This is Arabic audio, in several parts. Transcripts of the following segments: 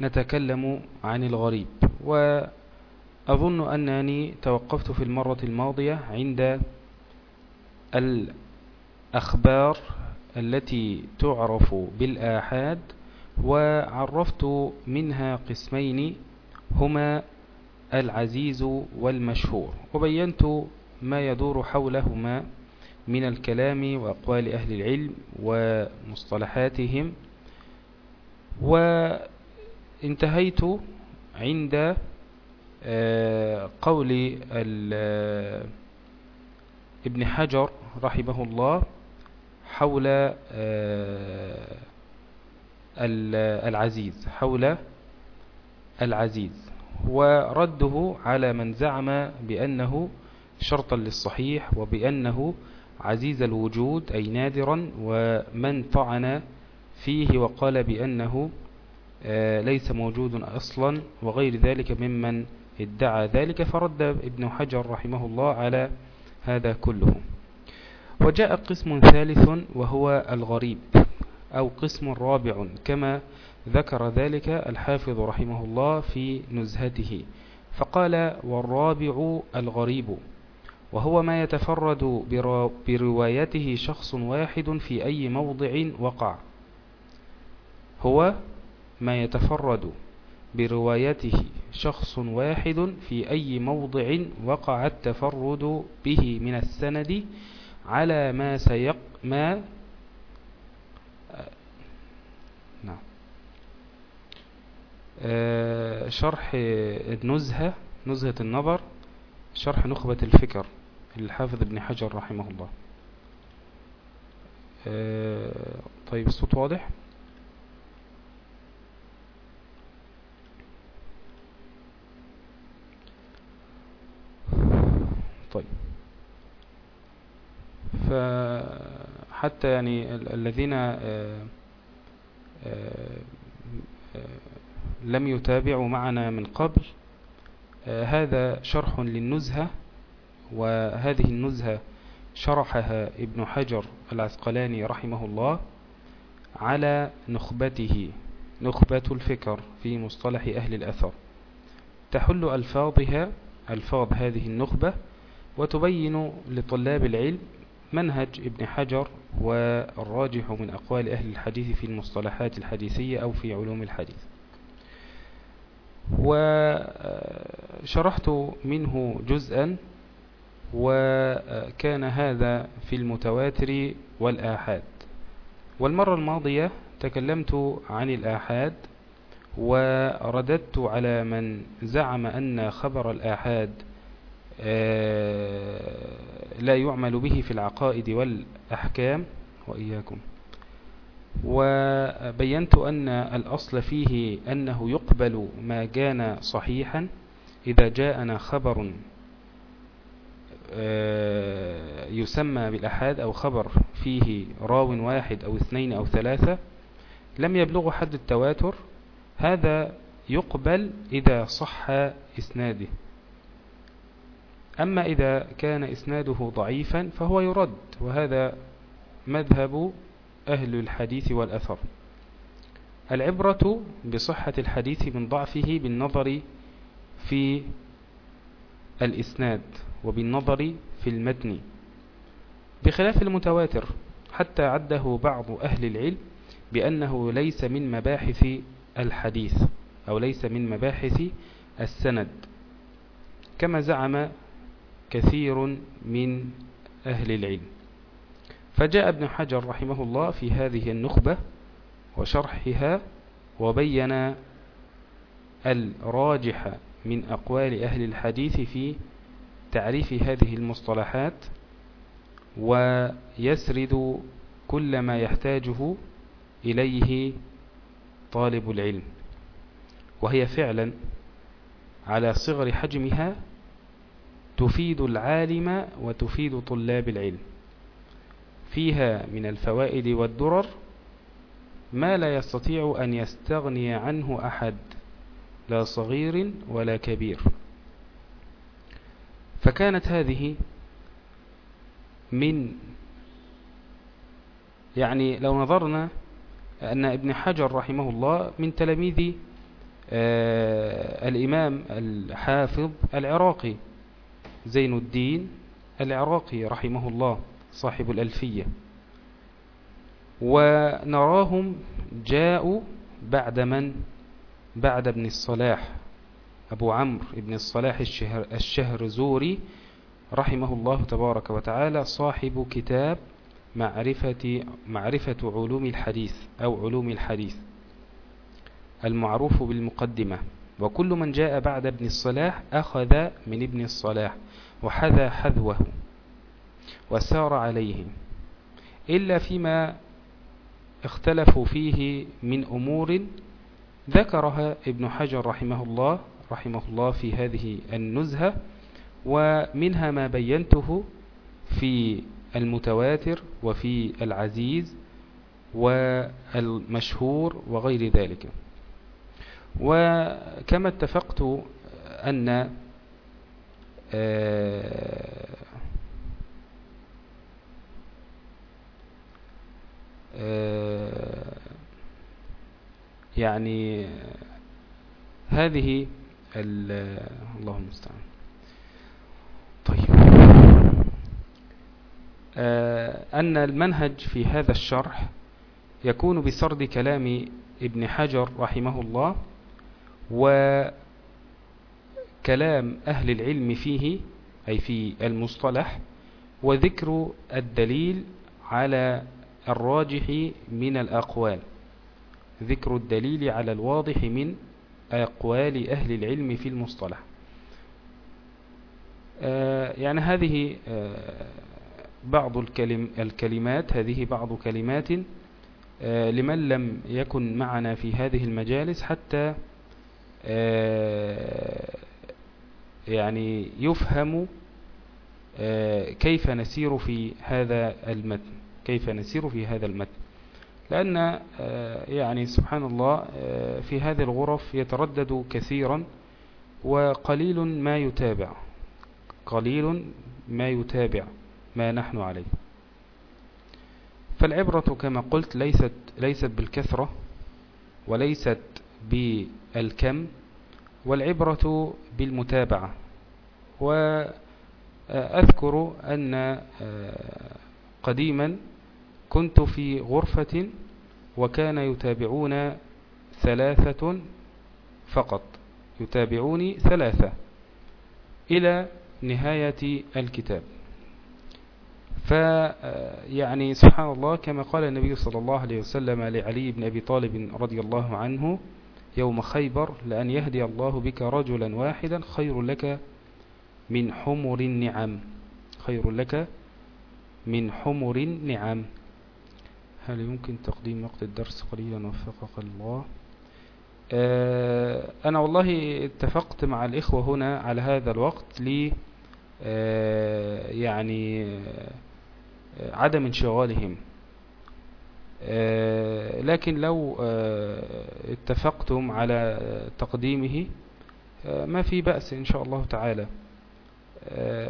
نتكلم عن الغريب. وأظن أنني توقفت في المرة الماضية عند الأخبار التي تعرف بالآحاد وعرفت منها قسمين هما العزيز والمشهور. وبينت ما يدور حولهما من الكلام وأقوال أهل العلم ومصطلحاتهم وانتهيت عند قول ابن حجر رحمه الله حول العزيز حول العزيز. ورده على من زعم بأنه شرطا للصحيح وبأنه عزيز الوجود أي نادرا ومن طعن فيه وقال بأنه ليس موجود أصلا وغير ذلك ممن ادعى ذلك فرد ابن حجر رحمه الله على هذا كله. وجاء قسم ثالث وهو الغريب أو قسم رابع كما ذكر ذلك الحافظ رحمه الله في نزهته. فقال والرابع الغريب وهو ما يتفرد بروايته شخص واحد في أي موضع وقع. هو ما يتفرد بروايته شخص واحد في أي موضع وقع التفرد به من السند على ما سيق ما نعم. شرح النزهة نزهة النظر شرح نخبة الفكر للحافظ ابن حجر رحمه الله. طيب الصوت واضح؟ طيب. فحتى يعني الذين لم يتابعوا معنا من قبل هذا شرح للنزهة وهذه النزهة شرحها ابن حجر العسقلاني رحمه الله على نخبته نخبة الفكر في مصطلح أهل الأثر. تحل ألفاظها ألفاظ هذه النخبة وتبين لطلاب العلم منهج ابن حجر والراجح من أقوال أهل الحديث في المصطلحات الحديثية أو في علوم الحديث. وشرحت منه جزءا وكان هذا في المتواتر والآحاد. والمرة الماضية تكلمت عن الآحاد ورددت على من زعم أن خبر الآحاد لا يعمل به في العقائد والأحكام. وإياكم. وبينت أن الأصل فيه أنه يقبل ما كان صحيحا إذا جاءنا خبر يسمى بالأحاد أو خبر فيه راو واحد أو اثنين أو ثلاثة لم يبلغ حد التواتر هذا يقبل إذا صح إسناده. أما إذا كان إسناده ضعيفا فهو يرد وهذا مذهب أهل الحديث والأثر. العبرة بصحة الحديث من ضعفه بالنظر في الإسناد وبالنظر في المتن. بخلاف المتواتر حتى عده بعض أهل العلم بأنه ليس من مباحث الحديث أو ليس من مباحث السند. كما زعم كثير من أهل العلم. فجاء ابن حجر رحمه الله في هذه النخبة وشرحها وبين الراجح من أقوال أهل الحديث في تعريف هذه المصطلحات ويسرد كل ما يحتاجه إليه طالب العلم وهي فعلا على صغر حجمها تفيد العالم وتفيد طلاب العلم. فيها من الفوائد والدرر ما لا يستطيع أن يستغني عنه أحد لا صغير ولا كبير. فكانت هذه من يعني لو نظرنا أن ابن حجر رحمه الله من تلاميذ آه، الإمام الحافظ العراقي زين الدين العراقي رحمه الله صاحب الألفية. ونراهم جاءوا بعد من؟ بعد ابن الصلاح أبو عمرو ابن الصلاح الشهر, الشهر زوري رحمه الله تبارك وتعالى صاحب كتاب معرفة, معرفة علوم الحديث أو علوم الحديث المعروف بالمقدمة. وكل من جاء بعد ابن الصلاح أخذ من ابن الصلاح وحذى حذوه وسار عليه إلا فيما اختلفوا فيه من أمور ذكرها ابن حجر رحمه الله رحمه الله في هذه النزهة ومنها ما بينته في المتواتر وفي العزيز والمشهور وغير ذلك. وكما اتفقت أن آه، آه، يعني هذه اللهم المستعان طيب. آه، أن المنهج في هذا الشرح يكون بسرد كلام ابن حجر رحمه الله وكلام أهل العلم فيه أي في المصطلح وذكر الدليل على الراجح من الأقوال. ذكر الدليل على الواضح من أقوال أهل العلم في المصطلح. آه، يعني هذه آه، بعض الكلم الكلمات هذه بعض كلمات آه، لمن لم يكن معنا في هذه المجالس حتى يعني يفهم كيف نسير في هذا المتن كيف نسير في هذا المتن. لأن آه، يعني سبحان الله آه، في هذه الغرف يتردد كثيرا وقليل ما يتابع قليل ما يتابع ما نحن عليه. فالعبرة كما قلت ليست, ليست بالكثرة وليست بالكم والعبرة بالمتابعة. وأذكر أن آه، قديما كنت في غرفة وكان يتابعون ثلاثة فقط. يتابعوني ثلاثة إلى نهاية الكتاب. فيعني سبحان الله كما قال النبي صلى الله عليه وسلم لعلي بن أبي طالب رضي الله عنه يوم خيبر لأن يهدي الله بك رجلا واحدا خير لك من حمر النعم. خير لك من حمر النعم. هل يمكن تقديم وقت الدرس قليلا وفقك الله؟ آه، أنا والله اتفقت مع الإخوة هنا على هذا الوقت ل آه، يعني آه، عدم انشغالهم. لكن لو اتفقتم على تقديمه ما في بأس إن شاء الله تعالى.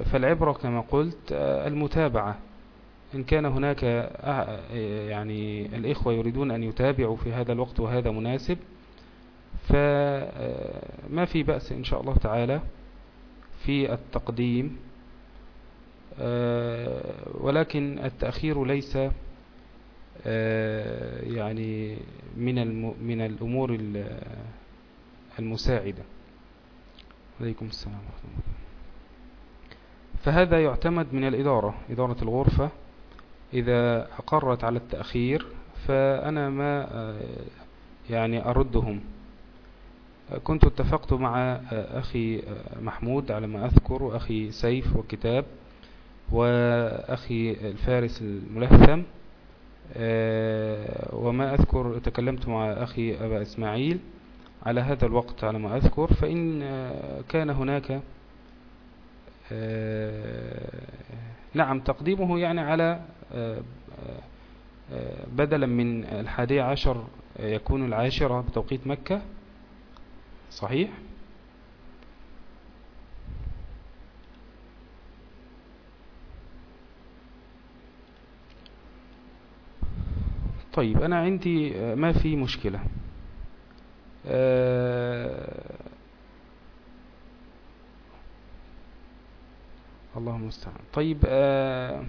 فالعبرة كما قلت المتابعة. إن كان هناك يعني الإخوة يريدون أن يتابعوا في هذا الوقت وهذا مناسب فما في بأس إن شاء الله تعالى في التقديم. ولكن التأخير ليس يعني من من الأمور المساعدة. عليكم السلام ورحمة الله. فهذا يعتمد من الإدارة إدارة الغرفة. إذا أقرت على التأخير فأنا ما يعني أردهم. كنت اتفقت مع أخي محمود على ما أذكر وأخي سيف وكتاب وأخي الفارس الملثم. وما أذكر تكلمت مع أخي أبا إسماعيل على هذا الوقت على ما أذكر فإن كان هناك نعم تقديمه يعني على بدلا من الحادية عشر يكون العاشرة بتوقيت مكة صحيح؟ طيب أنا عندي ما في مشكلة. آه اللهم المستعان طيب آه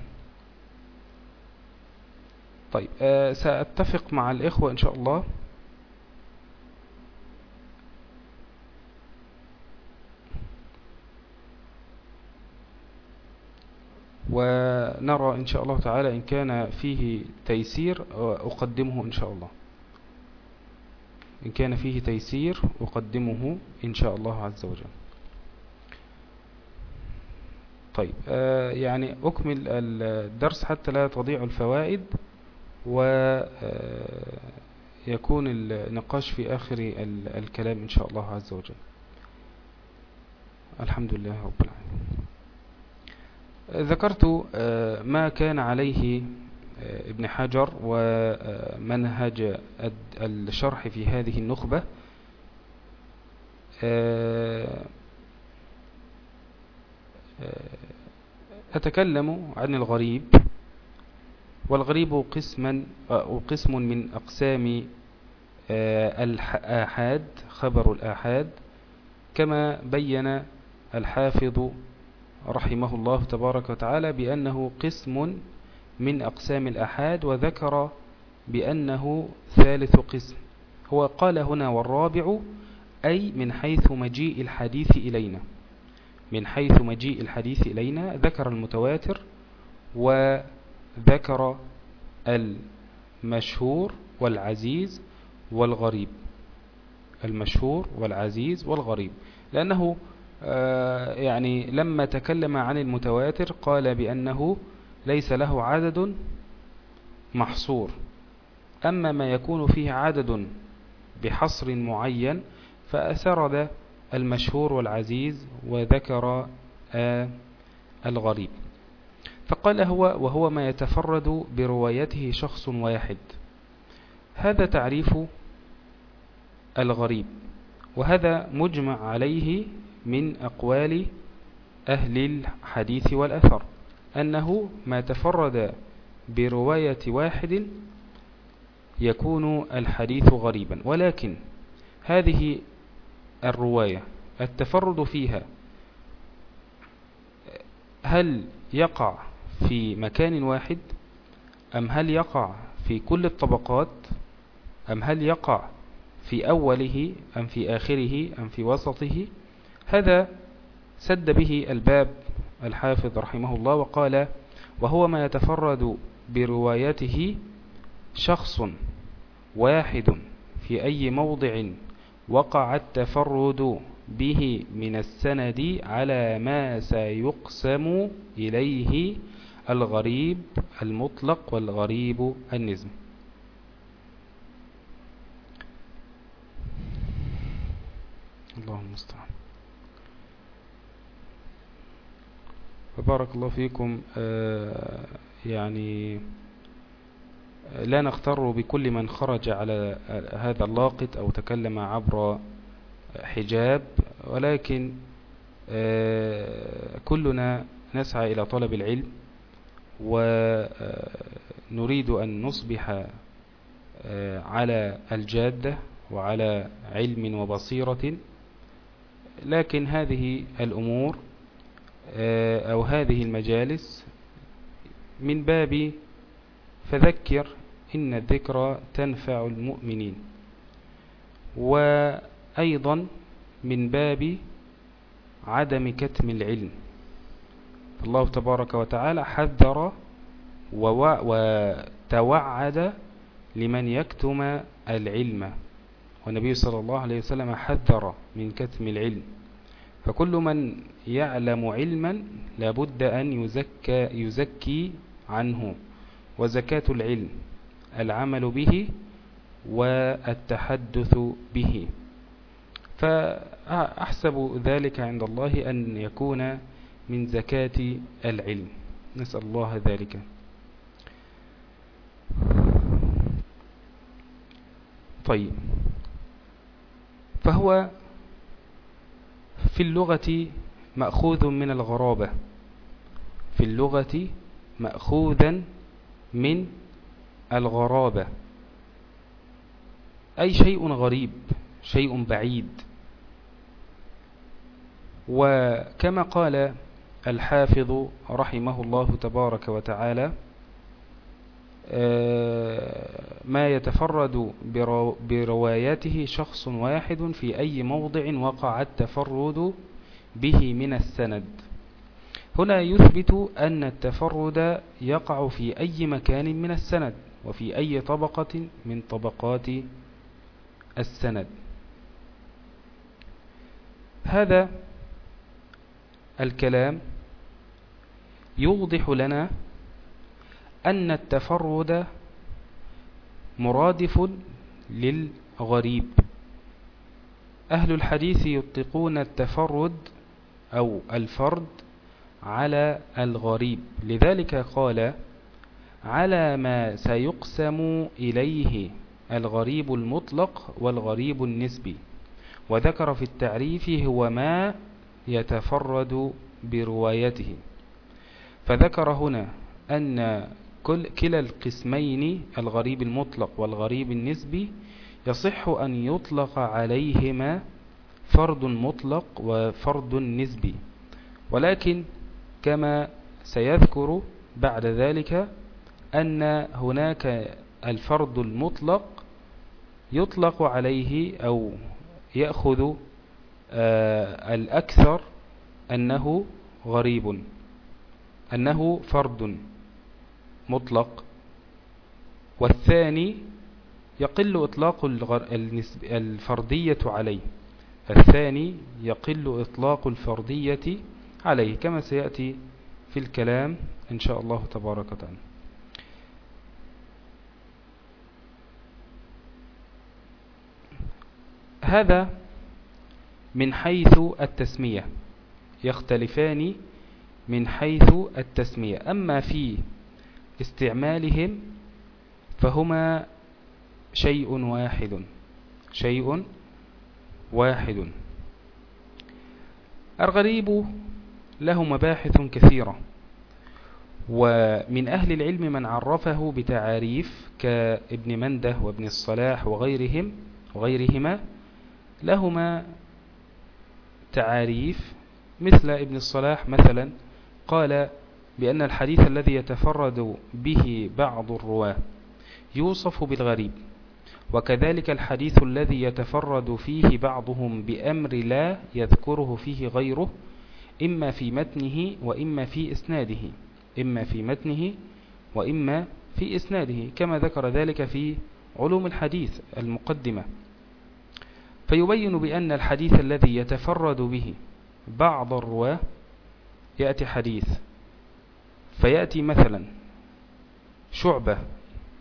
طيب آه سأتفق مع الإخوة إن شاء الله. ونرى إن شاء الله تعالى إن كان فيه تيسير أقدمه إن شاء الله. إن كان فيه تيسير أقدمه إن شاء الله عز وجل. طيب آه يعني أكمل الدرس حتى لا تضيع الفوائد ويكون آه النقاش في آخر الكلام إن شاء الله عز وجل. الحمد لله رب العالمين. ذكرت آه ما كان عليه ابن حجر ومنهج الشرح في هذه النخبة. أتكلم عن الغريب. والغريب قسما قسم من أقسام الآحاد خبر الآحاد. كما بين الحافظ رحمه الله تبارك وتعالى بأنه قسم من أقسام الأحاد وذكر بأنه ثالث قسم. هو قال هنا والرابع أي من حيث مجيء الحديث إلينا. من حيث مجيء الحديث إلينا ذكر المتواتر وذكر المشهور والعزيز والغريب. المشهور والعزيز والغريب. لأنه يعني لما تكلم عن المتواتر قال بأنه ليس له عدد محصور. أما ما يكون فيه عدد بحصر معين فأسرد المشهور والعزيز وذكر آه الغريب. فقال هو وهو ما يتفرد بروايته شخص واحد. هذا تعريف الغريب وهذا مجمع عليه من أقوال أهل الحديث والأثر أنه ما تفرد برواية واحد يكون الحديث غريبا. ولكن هذه الرواية التفرد فيها هل يقع في مكان واحد أم هل يقع في كل الطبقات أم هل يقع في أوله أم في آخره أم في وسطه؟ هذا سد به الباب الحافظ رحمه الله وقال وهو ما يتفرد بروايته شخص واحد في أي موضع وقع التفرد به من السند على ما سيقسم إليه الغريب المطلق والغريب النزم. اللهم المستعان فبارك الله فيكم آه يعني لا نغتر بكل من خرج على هذا اللاقط أو تكلم عبر حجاب ولكن كلنا نسعى إلى طلب العلم ونريد أن نصبح على الجادة وعلى علم وبصيرة لكن هذه الأمور أو هذه المجالس من باب فذكر إن الذكرى تنفع المؤمنين. وأيضا من باب عدم كتم العلم. الله تبارك وتعالى حذر وتوعد لمن يكتم العلم. والنبي صلى الله عليه وسلم حذر من كتم العلم. فكل من يعلم علما لابد أن يزكى, يزكي عنه وزكاة العلم العمل به والتحدث به. فأحسب ذلك عند الله أن يكون من زكاة العلم. نسأل الله ذلك. طيب. فهو في اللغة مأخوذ من الغرابة. في اللغة مأخوذا من الغرابة. أي شيء غريب شيء بعيد. وكما قال الحافظ رحمه الله تبارك وتعالى ما يتفرد برواياته شخص واحد في أي موضع وقع التفرد به من السند. هنا يثبت أن التفرد يقع في أي مكان من السند وفي أي طبقة من طبقات السند. هذا الكلام يوضح لنا أن التفرد مرادف للغريب. أهل الحديث يطلقون التفرد أو الفرد على الغريب. لذلك قال على ما سيقسم إليه الغريب المطلق والغريب النسبي وذكر في التعريف هو ما يتفرد بروايته. فذكر هنا أن كل كلا القسمين الغريب المطلق والغريب النسبي يصح أن يطلق عليهما فرد مطلق وفرد نسبي ولكن كما سيذكر بعد ذلك أن هناك الفرد المطلق يطلق عليه أو يأخذ آه، الأكثر أنه غريب أنه فرد. مطلق والثاني يقل إطلاق الفردية عليه الثاني يقل إطلاق الفردية عليه كما سيأتي في الكلام إن شاء الله تبارك وتعالى. هذا من حيث التسمية يختلفان من حيث التسمية أما في استعمالهم فهما شيء واحد شيء واحد. الغريب له مباحث كثيرة ومن أهل العلم من عرفه بتعاريف كابن منده وابن الصلاح وغيرهم وغيرهما لهما تعاريف. مثل ابن الصلاح مثلا قال بأن الحديث الذي يتفرد به بعض الرواة يوصف بالغريب وكذلك الحديث الذي يتفرد فيه بعضهم بأمر لا يذكره فيه غيره إما في متنه وإما في إسناده إما في متنه وإما في إسناده كما ذكر ذلك في علوم الحديث المقدمة. فيبين بأن الحديث الذي يتفرد به بعض الرواة يأتي حديث فيأتي مثلا شعبة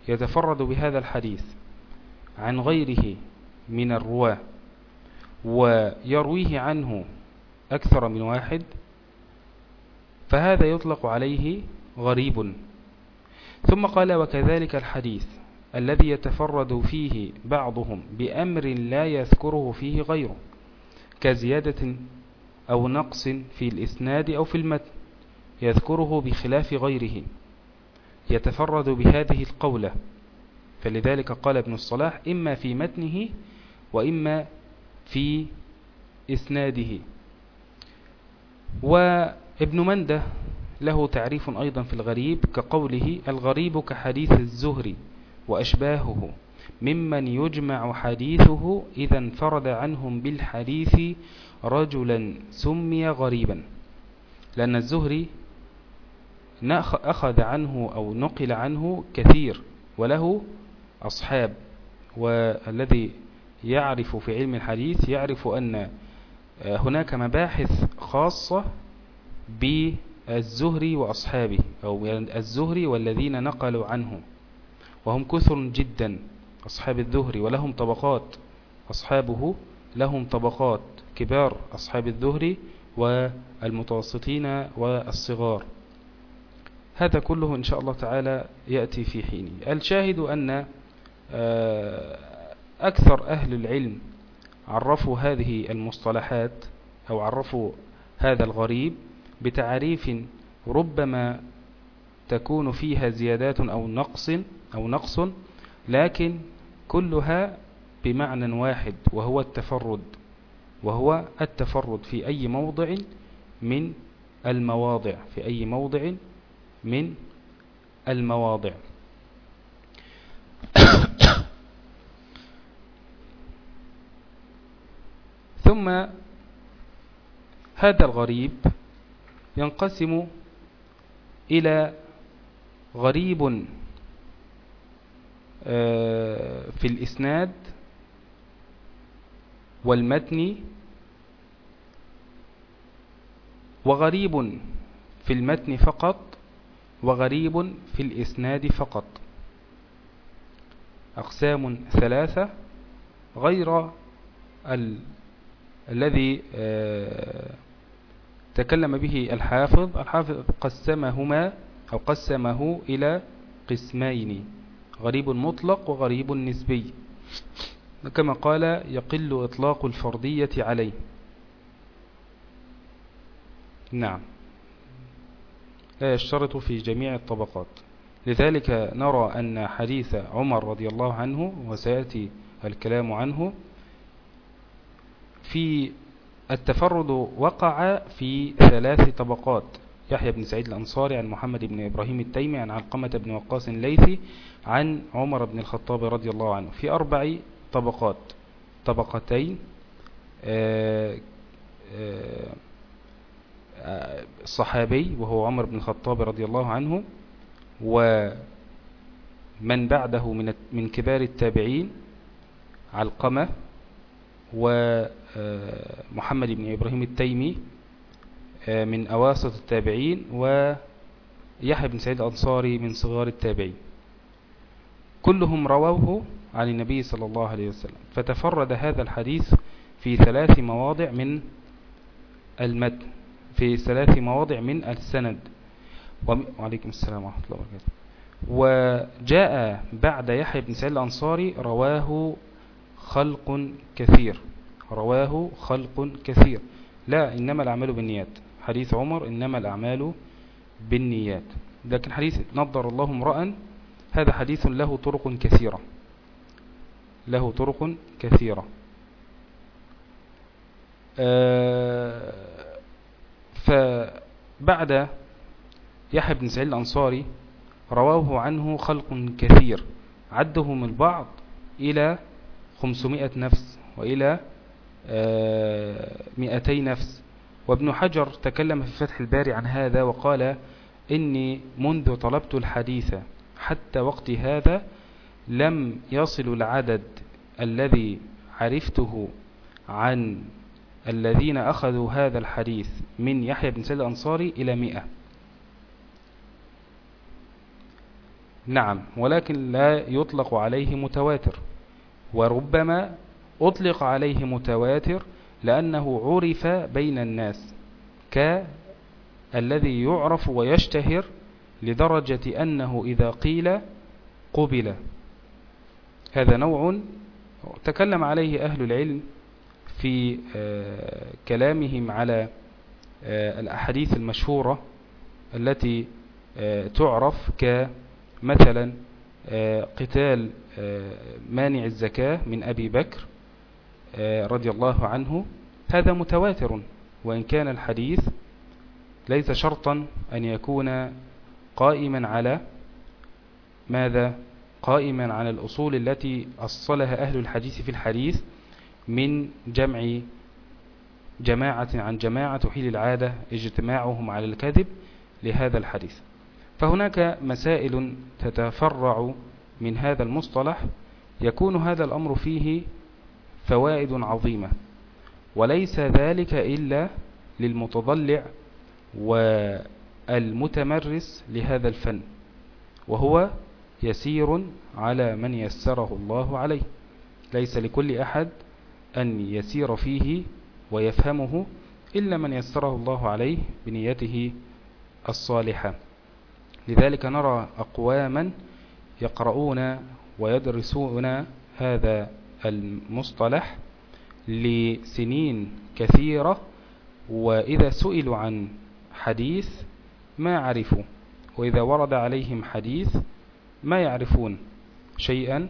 يتفرد بهذا الحديث عن غيره من الرواة ويرويه عنه أكثر من واحد فهذا يطلق عليه غريب. ثم قال وكذلك الحديث الذي يتفرد فيه بعضهم بأمر لا يذكره فيه غيره كزيادة أو نقص في الإسناد أو في المتن. يذكره بخلاف غيره يتفرد بهذه القولة. فلذلك قال ابن الصلاح إما في متنه وإما في إسناده. وابن مندة له تعريف أيضا في الغريب كقوله الغريب كحديث الزهري وأشباهه ممن يجمع حديثه إذا انفرد عنهم بالحديث رجلا سمي غريبا. لأن الزهري أخذ عنه أو نقل عنه كثير وله أصحاب والذي يعرف في علم الحديث يعرف أن هناك مباحث خاصة بالزهري وأصحابه أو الزهري والذين نقلوا عنه. وهم كثر جدا أصحاب الزهري ولهم طبقات. أصحابه لهم طبقات كبار أصحاب الزهري والمتوسطين والصغار. هذا كله إن شاء الله تعالى يأتي في حينه. الشاهد أن آه، أكثر أهل العلم عرفوا هذه المصطلحات أو عرفوا هذا الغريب بتعريف ربما تكون فيها زيادات أو نقص أو نقص لكن كلها بمعنى واحد وهو التفرد وهو التفرد في أي موضع من المواضع في أي موضع من المواضع. ثم هذا الغريب ينقسم إلى غريب آه، في الإسناد والمتن وغريب في المتن فقط وغريب في الإسناد فقط. أقسام ثلاثة غير ال... الذي آه، تكلم به الحافظ. الحافظ قسمهما أو قسمه إلى قسمين غريب مطلق وغريب نسبي. كما قال يقل إطلاق الفردية عليه. نعم. لا يشترط في جميع الطبقات. لذلك نرى أن حديث عمر رضي الله عنه وسيأتي الكلام عنه في التفرد وقع في ثلاث طبقات. يحيى بن سعيد الأنصاري عن محمد بن إبراهيم التيمي عن علقمة بن وقاص الليثي عن عمر بن الخطاب رضي الله عنه. في أربع طبقات. طبقتين آه، آه، الصحابي وهو عمر بن الخطاب رضي الله عنه ومن بعده من من كبار التابعين علقمة ومحمد بن إبراهيم التيمي من أواسط التابعين ويحيى بن سعيد الأنصاري من صغار التابعين. كلهم رووه عن النبي صلى الله عليه وسلم. فتفرد هذا الحديث في ثلاث مواضع من المتن. في ثلاث مواضع من السند. وعليكم السلام ورحمة الله وبركاته. وجاء بعد يحيى بن سعيد الأنصاري رواه خلق كثير. رواه خلق كثير. لا إنما الأعمال بالنيات. حديث عمر إنما الأعمال بالنيات. لكن حديث نظر الله امرأ هذا حديث له طرق كثيرة. له طرق كثيرة. آه، فبعد يحيى بن سعيد الأنصاري رواه عنه خلق كثير عدهم البعض إلى خمسمائة نفس وإلى آه، مئتي نفس. وابن حجر تكلم في فتح الباري عن هذا وقال إني منذ طلبت الحديث حتى وقت هذا لم يصل العدد الذي عرفته عن الذين أخذوا هذا الحديث من يحيى بن سيد الأنصاري إلى مئة. نعم ولكن لا يطلق عليه متواتر وربما أطلق عليه متواتر لأنه عرف بين الناس كالذي يعرف ويشتهر لدرجة أنه إذا قيل قبل. هذا نوع تكلم عليه أهل العلم في آه، كلامهم على آه، الأحاديث المشهورة التي آه، تعرف كمثلا قتال مانع الزكاة من أبي بكر رضي الله عنه. هذا متواتر وإن كان الحديث ليس شرطا أن يكون قائما على ماذا؟ قائما على الأصول التي أصلها أهل الحديث في الحديث. من جمع جماعة عن جماعة تحيل العادة اجتماعهم على الكذب لهذا الحديث. فهناك مسائل تتفرع من هذا المصطلح يكون هذا الأمر فيه فوائد عظيمة وليس ذلك إلا للمتضلع والمتمرس لهذا الفن وهو يسير على من يسره الله عليه. ليس لكل أحد أن يسير فيه ويفهمه إلا من يسره الله عليه بنيته الصالحة. لذلك نرى أقواما يقرؤون ويدرسون هذا المصطلح لسنين كثيرة وإذا سئلوا عن حديث ما عرفوا وإذا ورد عليهم حديث ما يعرفون شيئا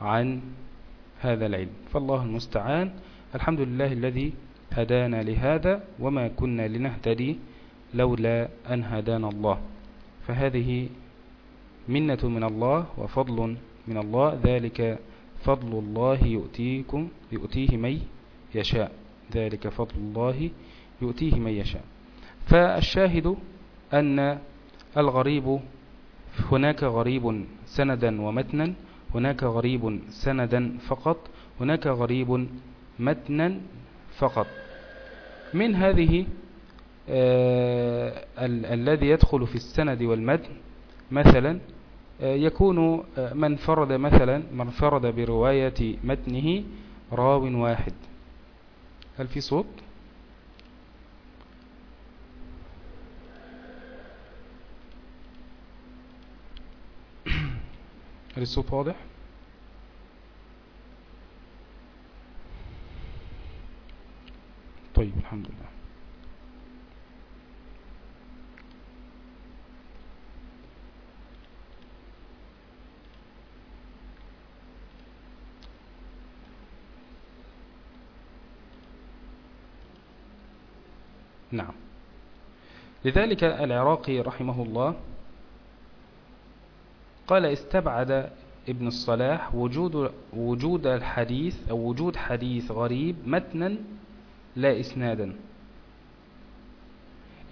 عن هذا العلم. فالله المستعان. الحمد لله الذي هدانا لهذا وما كنا لنهتدي لولا أن هدانا الله. فهذه منة من الله وفضل من الله. ذلك فضل الله يؤتيكم يؤتيه من يشاء. ذلك فضل الله يؤتيه من يشاء. فالشاهد أن الغريب هناك غريب سندا ومتنا هناك غريب سندا فقط هناك غريب متنا فقط من هذه آه ال الذي يدخل في السند والمتن مثلا آه يكون آه من فرد مثلا من فرد برواية متنه راو واحد هل في صوت؟ هل الصوت واضح طيب الحمد لله نعم لذلك العراقي رحمه الله قال استبعد ابن الصلاح وجود وجود الحديث أو وجود حديث غريب متنا لا إسنادا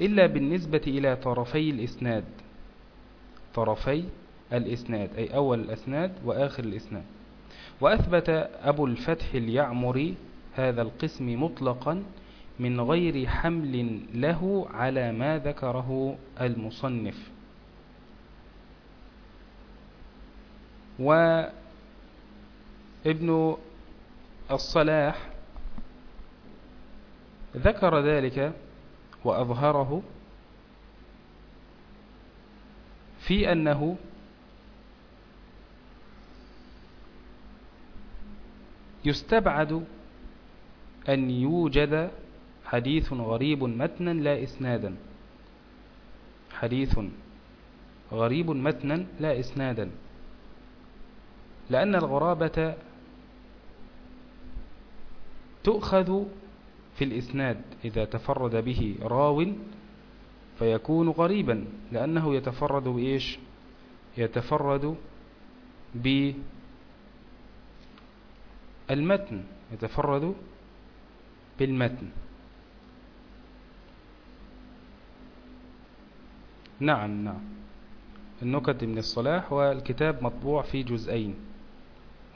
إلا بالنسبة إلى طرفي الإسناد طرفي الإسناد أي أول الأسناد وآخر الإسناد. وأثبت أبو الفتح اليعمري هذا القسم مطلقا من غير حمل له على ما ذكره المصنف. وابن الصلاح ذكر ذلك وأظهره في أنه يستبعد أن يوجد حديث غريب متنا لا إسنادا. حديث غريب متنا لا إسنادا. لأن الغرابة تؤخذ في الإسناد إذا تفرد به راو فيكون غريبا لأنه يتفرد بإيش؟ يتفرد بالمتن يتفرد بالمتن. نعم نعم. النكت من الصلاح والكتاب مطبوع في جزئين.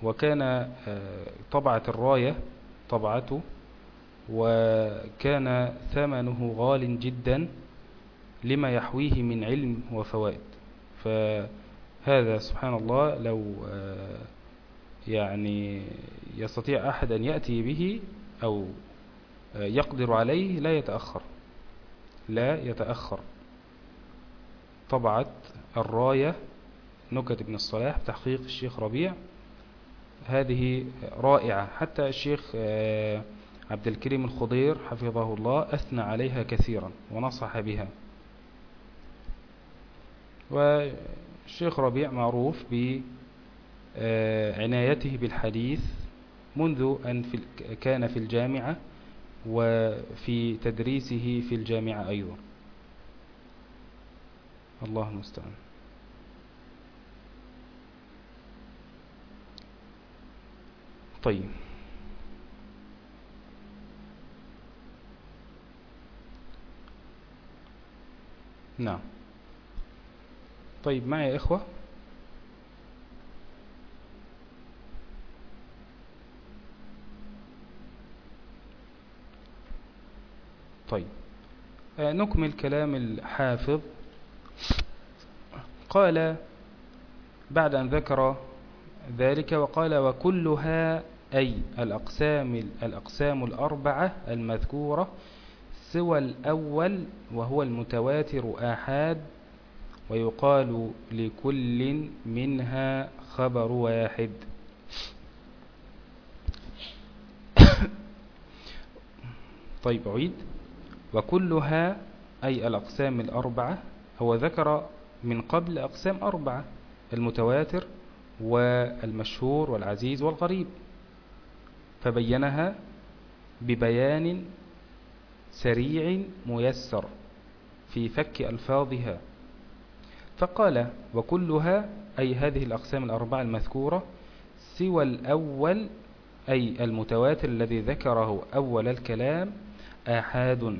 وكان آه، طبعة الراية طبعته وكان ثمنه غال جدا لما يحويه من علم وفوائد. فهذا سبحان الله لو آه، يعني يستطيع أحد أن يأتي به أو آه، يقدر عليه لا يتأخر. لا يتأخر. طبعت الراية نكت ابن الصلاح بتحقيق الشيخ ربيع هذه رائعة. حتى الشيخ آه، عبد الكريم الخضير حفظه الله أثنى عليها كثيرا ونصح بها. والشيخ ربيع معروف بعنايته بالحديث منذ أن كان في الجامعة وفي تدريسه في الجامعة أيضا. الله المستعان طيب. نعم. طيب معي إخوة. طيب. آه، نكمل كلام الحافظ. قال بعد أن ذكر ذلك وقال وكلها أي الأقسام, الأقسام الأربعة المذكورة سوى الأول وهو المتواتر آحاد ويقال لكل منها خبر واحد. طيب أعيد. وكلها أي الأقسام الأربعة هو ذكر من قبل أقسام أربعة المتواتر والمشهور والعزيز والغريب. فبينها ببيان سريع ميسر في فك ألفاظها. فقال وكلها أي هذه الأقسام الأربعة المذكورة سوى الأول أي المتواتر الذي ذكره أول الكلام آحاد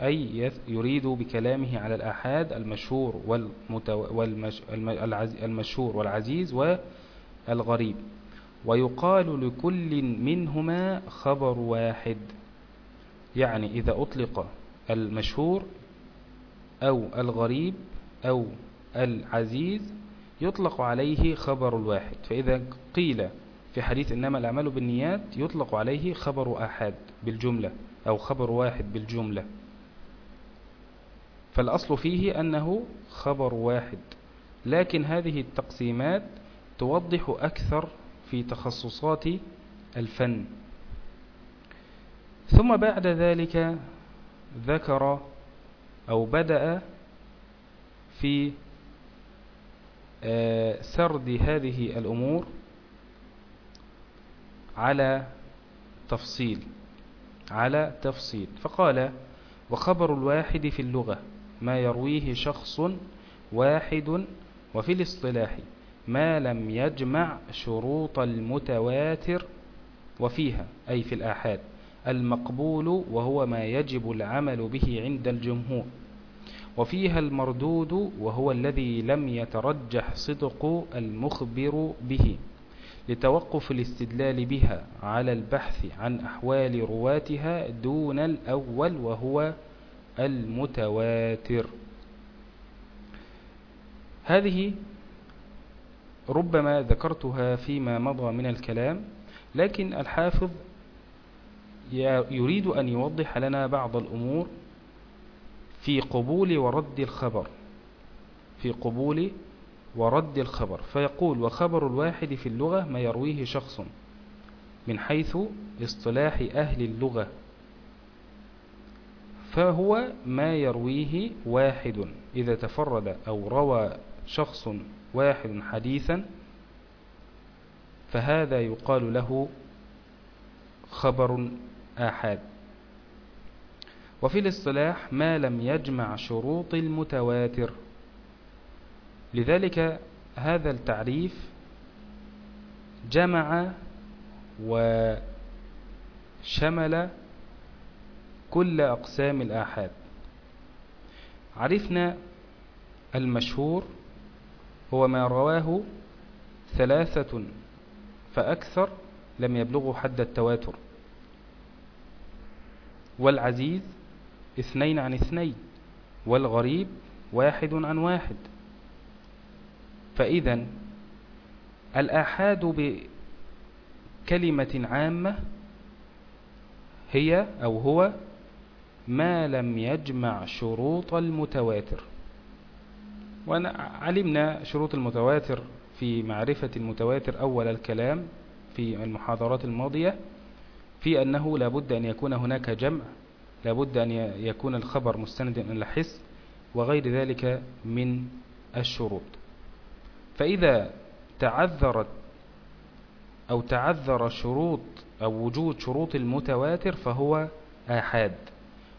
أي يريد بكلامه على الآحاد المشهور والمشهور والعزيز والغريب. ويقال لكل منهما خبر واحد. يعني إذا أطلق المشهور أو الغريب أو العزيز يطلق عليه خبر الواحد فإذا قيل في حديث إنما الأعمال بالنيات يطلق عليه خبر أحد بالجملة أو خبر واحد بالجملة. فالأصل فيه أنه خبر واحد. لكن هذه التقسيمات توضح أكثر في تخصصات الفن. ثم بعد ذلك ذكر أو بدأ في آه، سرد هذه الأمور على تفصيل على تفصيل. فقال وخبر الواحد في اللغة ما يرويه شخص واحد وفي الاصطلاح. ما لم يجمع شروط المتواتر وفيها أي في الآحاد المقبول وهو ما يجب العمل به عند الجمهور وفيها المردود وهو الذي لم يترجح صدق المخبر به لتوقف الاستدلال بها على البحث عن أحوال رواتها دون الأول وهو المتواتر. هذه ربما ذكرتها فيما مضى من الكلام لكن الحافظ يريد أن يوضح لنا بعض الأمور في قبول ورد الخبر. في قبول ورد الخبر. فيقول وخبر الواحد في اللغة ما يرويه شخص من حيث اصطلاح أهل اللغة فهو ما يرويه واحد. إذا تفرد أو روى شخص واحد حديثا فهذا يقال له خبر آحاد. وفي الاصطلاح ما لم يجمع شروط المتواتر. لذلك هذا التعريف جمع وشمل كل أقسام الآحاد. عرفنا المشهور هو ما رواه ثلاثة فأكثر لم يبلغوا حد التواتر. والعزيز اثنين عن اثنين والغريب واحد عن واحد. فإذا الآحاد بكلمة عامة هي أو هو ما لم يجمع شروط المتواتر. وعلمنا شروط المتواتر في معرفة المتواتر أول الكلام في المحاضرات الماضية في أنه لابد أن يكون هناك جمع لابد أن يكون الخبر مستندا إلى الحس وغير ذلك من الشروط. فإذا تعذرت أو تعذر شروط أو وجود شروط المتواتر فهو آحاد.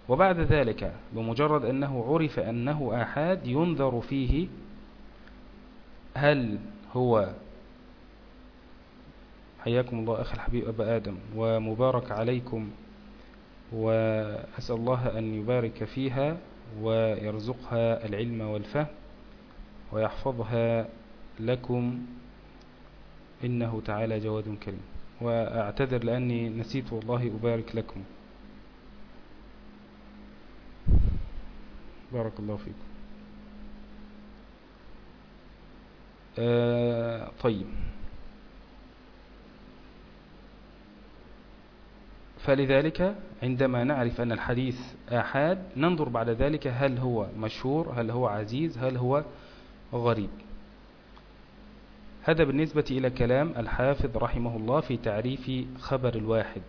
وبعد ذلك بمجرد أنه عرف أنه آحاد ينظر فيه هل هو حياكم الله أخي الحبيب أبا آدم ومبارك عليكم وأسأل الله أن يبارك فيها ويرزقها العلم والفهم ويحفظها لكم إنه تعالى جواد كريم. وأعتذر لأني نسيت والله أبارك لكم. بارك الله فيكم. آه طيب. فلذلك عندما نعرف أن الحديث آحاد ننظر بعد ذلك هل هو مشهور هل هو عزيز هل هو غريب. هذا بالنسبة إلى كلام الحافظ رحمه الله في تعريف خبر الواحد.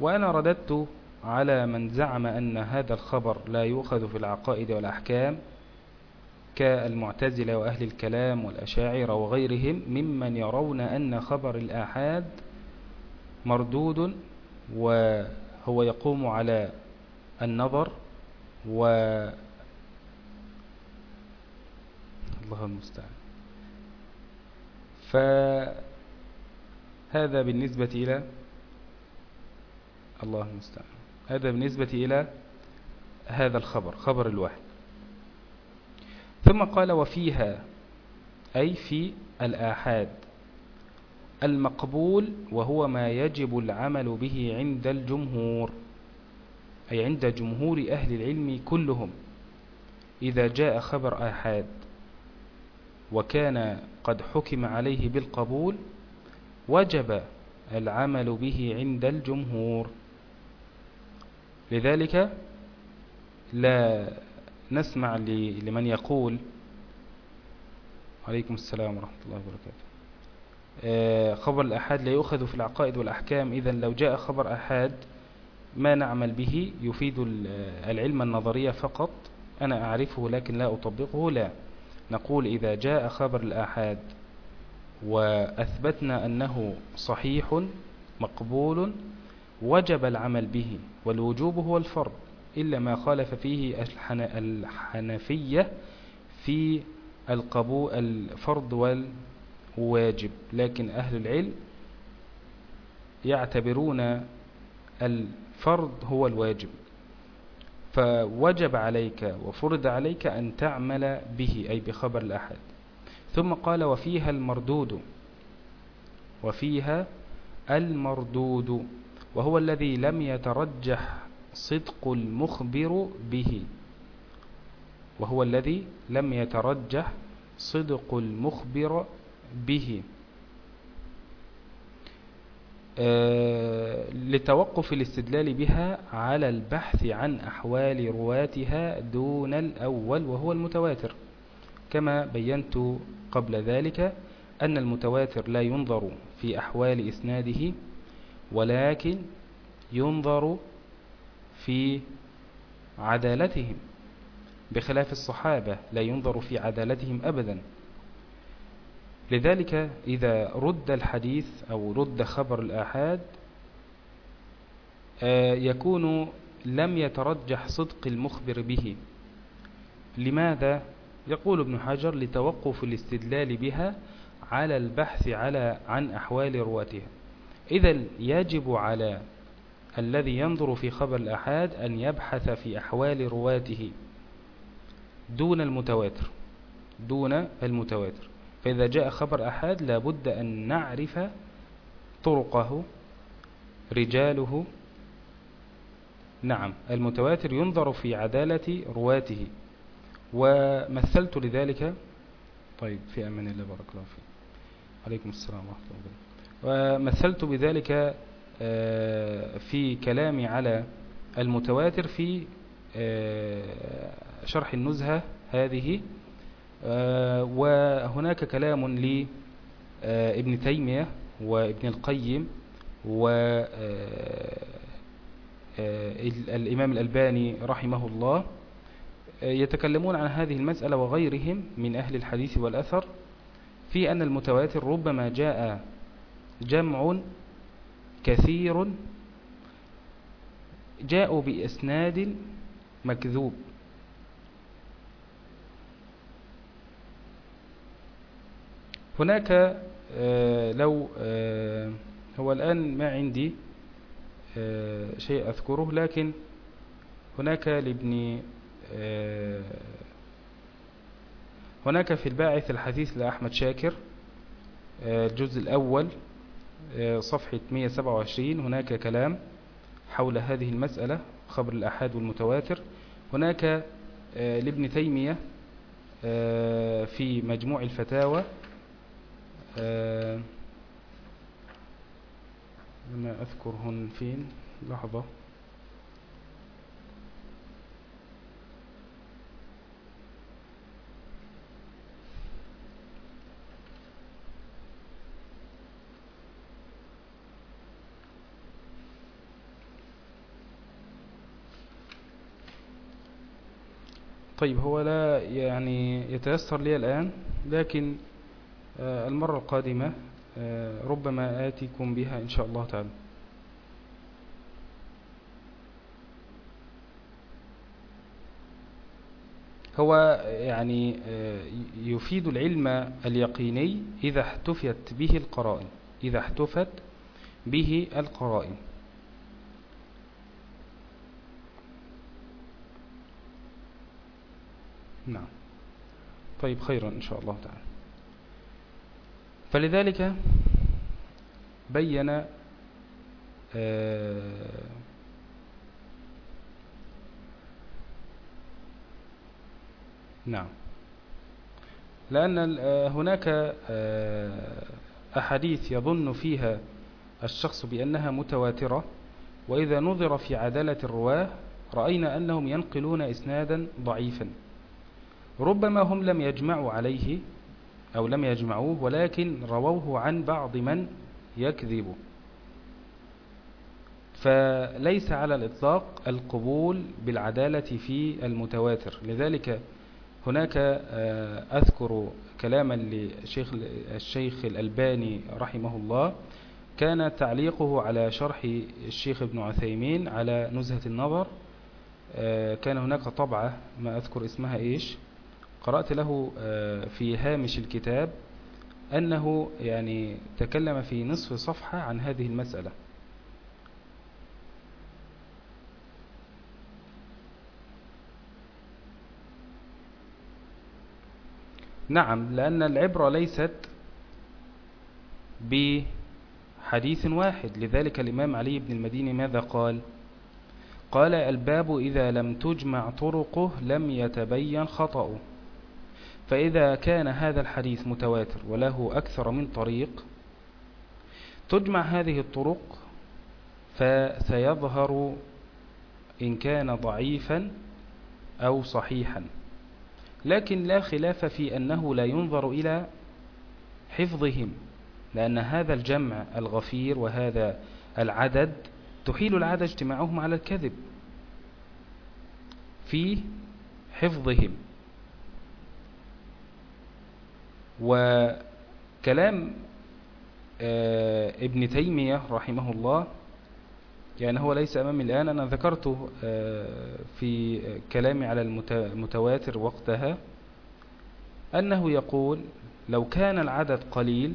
وأنا رددت على من زعم أن هذا الخبر لا يؤخذ في العقائد والأحكام كالمعتزلة وأهل الكلام والأشاعر وغيرهم ممن يرون أن خبر الآحاد مردود وهو يقوم على النظر و الله المستعان. فهذا بالنسبة إلى الله المستعان. هذا بالنسبة إلى هذا الخبر خبر الواحد. ثم قال وفيها أي في الآحاد المقبول وهو ما يجب العمل به عند الجمهور أي عند جمهور أهل العلم كلهم إذا جاء خبر آحاد وكان قد حكم عليه بالقبول وجب العمل به عند الجمهور. لذلك لا نسمع لمن يقول عليكم السلام ورحمة الله وبركاته. آه، خبر الأحاد لا يؤخذ في العقائد والأحكام. إذا لو جاء خبر أحاد ما نعمل به يفيد العلم النظرية فقط. أنا أعرفه لكن لا أطبقه. لا. نقول إذا جاء خبر الآحاد وأثبتنا أنه صحيح مقبول وجب العمل به والوجوب هو الفرض إلا ما خالف فيه الحنفية في القبول الفرض والواجب. لكن أهل العلم يعتبرون الفرض هو الواجب. فوجب عليك وفرض عليك أن تعمل به أي بخبر الأحد. ثم قال وفيها المردود. وفيها المردود. وهو الذي لم يترجح صدق المخبر به. وهو الذي لم يترجح صدق المخبر به. آه، لتوقف الاستدلال بها على البحث عن أحوال رواتها دون الأول وهو المتواتر. كما بينت قبل ذلك أن المتواتر لا ينظر في أحوال إسناده ولكن ينظر في عدالتهم. بخلاف الصحابة لا ينظر في عدالتهم أبدا. لذلك إذا رد الحديث أو رد خبر الآحاد آه، يكون لم يترجح صدق المخبر به. لماذا؟ يقول ابن حجر لتوقف الاستدلال بها على البحث على عن أحوال رواتها. إذا يجب على الذي ينظر في خبر الأحاد أن يبحث في أحوال رواته دون المتواتر دون المتواتر. فإذا جاء خبر أحاد لابد أن نعرف طرقه رجاله. نعم المتواتر ينظر في عدالة رواته. ومثلت لذلك طيب في أمان الله بارك الله فيك. عليكم السلام ورحمة الله وبركاته. ومثلت بذلك آه، في كلامي على المتواتر في آه، شرح النزهة هذه. آه، وهناك كلام لابن تيمية وابن القيم والإمام الألباني رحمه الله يتكلمون عن هذه المسألة وغيرهم من أهل الحديث والأثر في أن المتواتر ربما جاء جمع كثير جاءوا بإسناد مكذوب. هناك آه، لو آه، هو الآن ما عندي آه، شيء أذكره لكن هناك لابن هناك في الباعث الحديث لأحمد شاكر الجزء الأول. صفحة 127 هناك كلام حول هذه المسألة خبر الأحاد والمتواتر. هناك لابن تيمية في مجموع الفتاوى آه لما أذكرهن فين لحظة. طيب هو لا يعني يتيسر لي الآن لكن آه، المرة القادمة آه، ربما آتيكم بها إن شاء الله تعالى. هو يعني آه، يفيد العلم اليقيني إذا احتفت به القرائن إذا احتفت به القرائن. نعم. طيب خيرا إن شاء الله تعالى. فلذلك بين آه، نعم. لأن آه، هناك آه، أحاديث يظن فيها الشخص بأنها متواترة وإذا نظر في عدالة الرواة رأينا أنهم ينقلون إسنادا ضعيفا. ربما هم لم يجمعوا عليه أو لم يجمعوه ولكن رووه عن بعض من يكذب. فليس على الإطلاق القبول بالعدالة في المتواتر. لذلك هناك آه، أذكر كلاما للشيخ الشيخ الألباني رحمه الله. كان تعليقه على شرح الشيخ ابن عثيمين على نزهة النظر. آه، كان هناك طبعة ما أذكر اسمها إيش. قرأت له آه، في هامش الكتاب أنه يعني تكلم في نصف صفحة عن هذه المسألة. نعم لأن العبرة ليست بحديث واحد. لذلك الإمام علي بن المديني ماذا قال؟ قال الباب إذا لم تجمع طرقه لم يتبين خطأه. فإذا كان هذا الحديث متواتر وله أكثر من طريق تجمع هذه الطرق فسيظهر إن كان ضعيفا أو صحيحا. لكن لا خلاف في أنه لا ينظر إلى حفظهم لأن هذا الجمع الغفير وهذا العدد تحيل العادة اجتماعهم على الكذب في حفظهم. وكلام آه، ابن تيمية رحمه الله يعني هو ليس أمامي الآن أنا ذكرته آه، في كلامي على المتواتر وقتها أنه يقول لو كان العدد قليل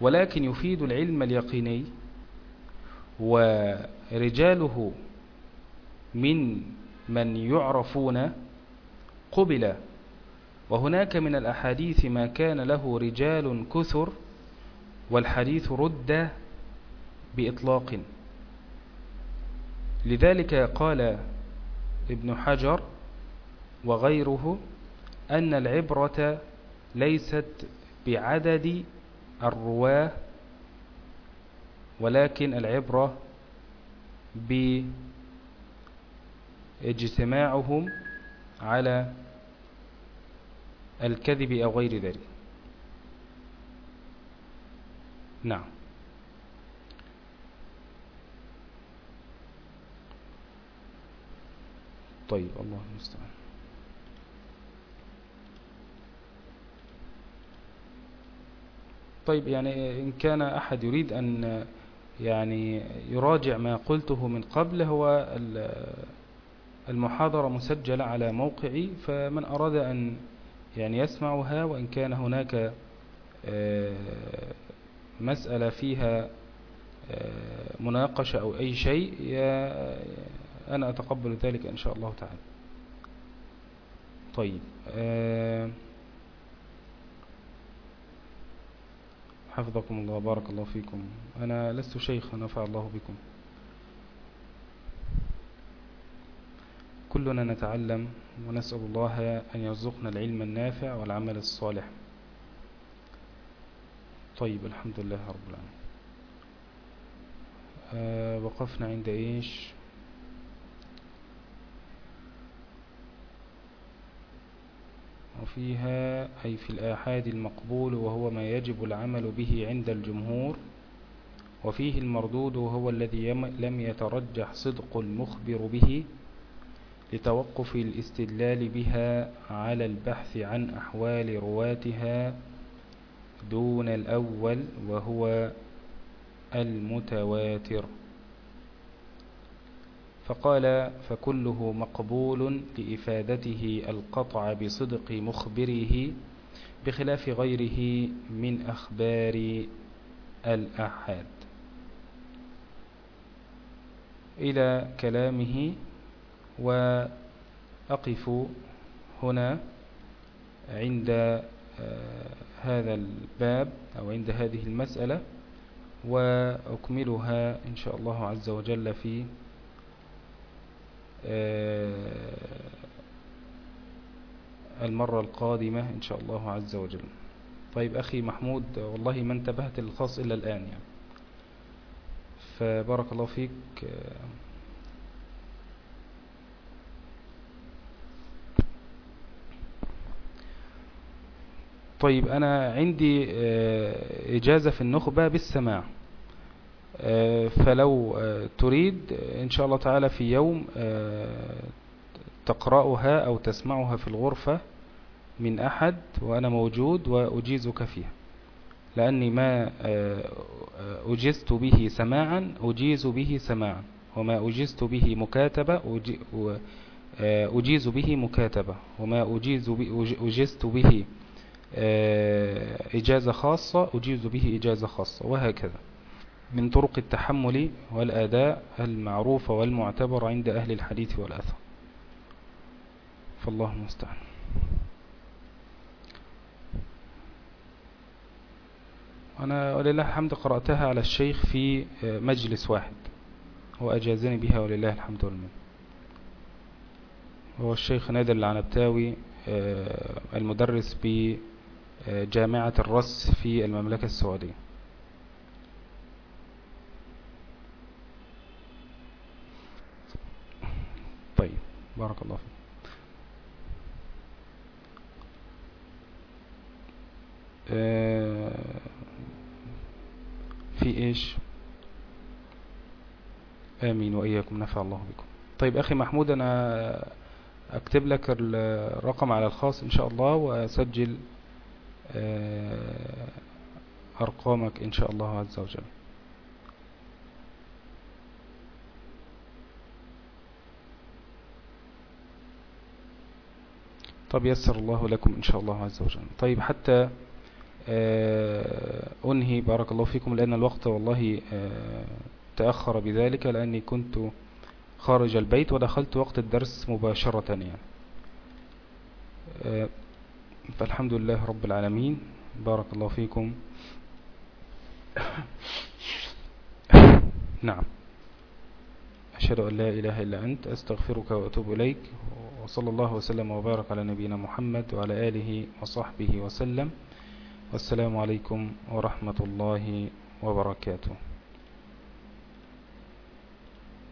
ولكن يفيد العلم اليقيني ورجاله من من يعرفون قبل وهناك من الأحاديث ما كان له رجال كثر والحديث رد بإطلاق. لذلك قال ابن حجر وغيره أن العبرة ليست بعدد الرواة ولكن العبرة بإجتماعهم على الكذب أو غير ذلك. نعم. طيب الله المستعان. طيب يعني إن كان أحد يريد أن يعني يراجع ما قلته من قبل هو المحاضرة مسجلة على موقعي فمن أراد أن يعني يسمعها وإن كان هناك آه، مسألة فيها آه، مناقشة أو أي شيء أنا أتقبل ذلك إن شاء الله تعالى. طيب آه، حفظكم الله بارك الله فيكم. أنا لست شيخا نفع الله بكم. كلنا نتعلم ونسأل الله أن يرزقنا العلم النافع والعمل الصالح. طيب الحمد لله رب العالمين. آه وقفنا عند إيش؟ وفيها أي في الآحاد المقبول وهو ما يجب العمل به عند الجمهور وفيه المردود وهو الذي لم يترجح صدق المخبر به. لتوقف الاستدلال بها على البحث عن أحوال رواتها دون الأول وهو المتواتر. فقال فكله مقبول لإفادته القطع بصدق مخبره بخلاف غيره من أخبار الأحاد. إلى كلامه وأقف هنا عند آه، هذا الباب أو عند هذه المسألة وأكملها إن شاء الله عز وجل في آه، المرة القادمة إن شاء الله عز وجل. طيب أخي محمود والله ما انتبهت للخاص إلا الآن يعني. فبارك الله فيك طيب أنا عندي آه، إجازة في النخبة بالسماع. آه، فلو آه، تريد إن شاء الله تعالى في يوم تقرأها أو تسمعها في الغرفة من أحد وأنا موجود وأجيزك فيها. لأني ما أجزت به سماعا أجيز به سماعا. وما أجزت به مكاتبة أجيز به مكاتبة. وما أجيز أجزت به إجازة خاصة أجيز به إجازة خاصة وهكذا. من طرق التحمل والأداء المعروفة والمعتبرة عند أهل الحديث والأثر. فالله المستعان. أنا ولله الحمد قرأتها على الشيخ في آه، مجلس واحد وأجازني بها ولله الحمد والمن هو الشيخ نادر العنبتاوي آه، المدرس ب جامعة الرس في المملكة السعودية. طيب بارك الله فيك. آه، في إيش؟ آمين وإياكم نفع الله بكم. طيب أخي محمود أنا أكتب لك الرقم على الخاص إن شاء الله وأسجل أرقامك إن شاء الله عز وجل. طب يسر الله لكم إن شاء الله عز وجل. طيب حتى آه، أنهي بارك الله فيكم لأن الوقت والله آه، تأخر بذلك لأني كنت خارج البيت ودخلت وقت الدرس مباشرة يعني. فالحمد لله رب العالمين. بارك الله فيكم. نعم. أشهد أن لا إله إلا أنت أستغفرك وأتوب إليك. وصلى الله وسلم وبارك على نبينا محمد وعلى آله وصحبه وسلم. والسلام عليكم ورحمة الله وبركاته.